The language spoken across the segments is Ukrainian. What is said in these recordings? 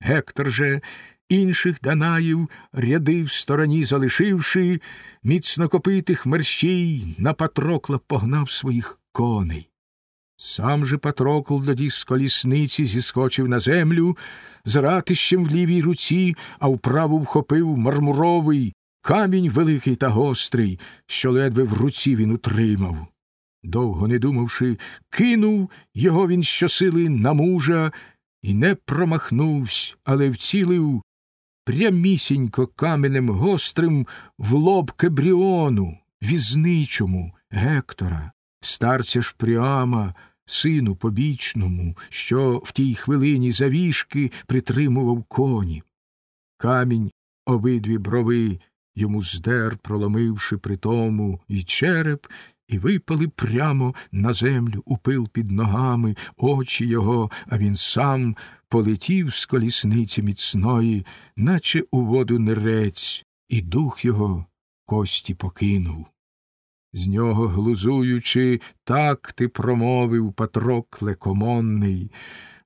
Гектор же інших Данаїв ряди в стороні залишивши, міцно копитих мерщій на Патрокла погнав своїх коней. Сам же Патрокл тоді з колісниці зіскочив на землю, з ратищем в лівій руці, а вправу вхопив мармуровий камінь великий та гострий, що ледве в руці він утримав. Довго не думавши, кинув його він щосили на мужа і не промахнувсь, але вцілив прямісінько каменем гострим в лоб кебріону, візничому Гектора, старця ж Пріама, сину побічному, що в тій хвилині завішки притримував коні. Камінь обидві брови йому здер, проломивши при тому і череп, і випали прямо на землю у пил під ногами, очі його, а він сам полетів з колісниці міцної, наче у воду нерець, і дух його кості покинув. З нього глузуючи, так ти промовив Патрокле комонний.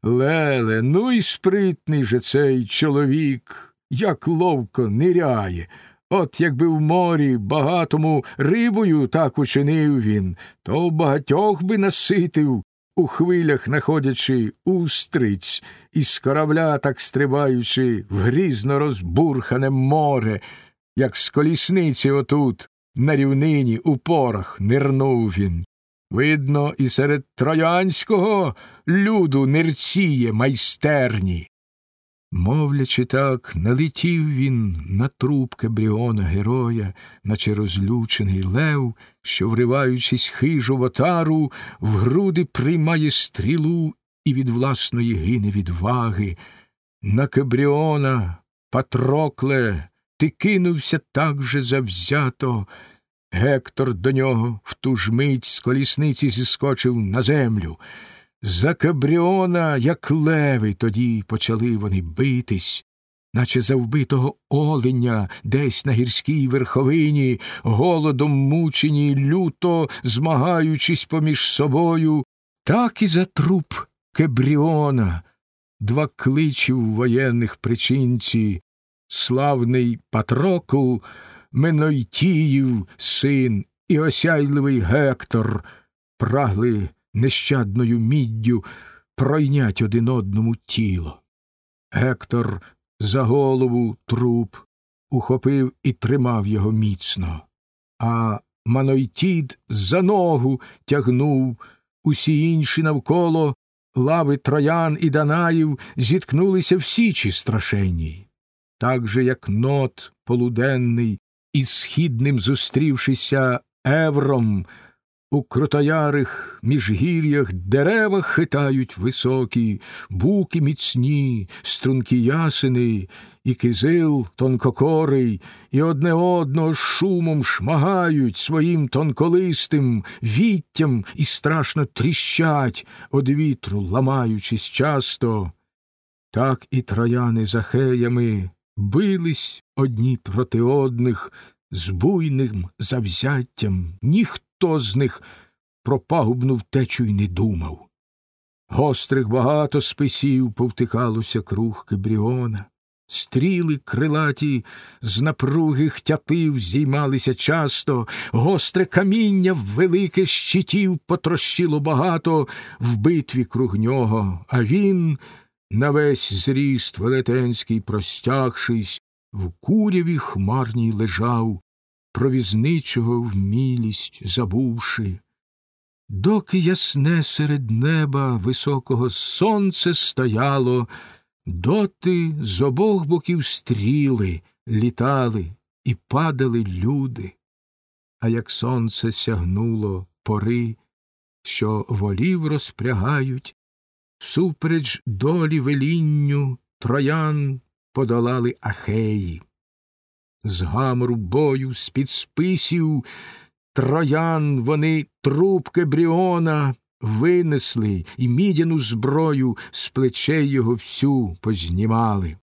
Леле, ну й спритний же цей чоловік, як ловко ниряє. От якби в морі багатому рибою так учинив він, то багатьох би наситив, у хвилях находячи устриць, із корабля так стрибаючи в грізно розбурхане море, як з колісниці отут, на рівнині у порах нирнув він. Видно, і серед троянського люду нирціє майстерні. Мовлячи так, налетів він на труп Кебріона героя, наче розлючений лев, що, вриваючись хижу в отару, в груди приймає стрілу і від власної гине відваги. На Кебріона, Патрокле, ти кинувся так же завзято. Гектор до нього в ту ж мить з колісниці зіскочив на землю. За Кабріона, як леви, тоді почали вони битись, наче за вбитого оленя десь на гірській верховині, голодом мучені, люто змагаючись поміж собою, так і за труп Кебріона, два кличів воєнних причинці, славний Патрокл, Менойтіїв син і осяйливий Гектор прагли нещадною міддю пройнять один одному тіло. Гектор за голову труп ухопив і тримав його міцно, а Манойтід за ногу тягнув усі інші навколо лави троян і Данаїв зіткнулися в січі страшенній. Так же, як нот полуденний із східним зустрівшися Евром, у крутоярих міжгір'ях дерева хитають високі, буки міцні, стрункі ясени, і кизил тонкокорий, і одне одного шумом шмагають своїм тонколистим віттям і страшно тріщать, од вітру ламаючись часто. Так і трояни за хеями бились одні проти одних з буйним завзяттям. Ніхто ніхто з них про пагубну втечу й не думав. Гострих багато списів повтикалося круг Кебріона, стріли крилаті з напругих тятив зіймалися часто, гостре каміння в велике щитів потрощило багато. В битві круг нього, а він, на весь зріст велетенський простягшись, в куряві хмарній лежав, провізничого вмілість забувши, доки ясне серед неба високого сонце стояло, доти з обох боків стріли літали і падали люди, а як сонце сягнуло пори, що волів розпрягають, всупереч долі велінню троян подолали ахеї з гамору бою, з під списів троян вони трубки Бріона винесли і мідяну зброю з плечей його всю познімали.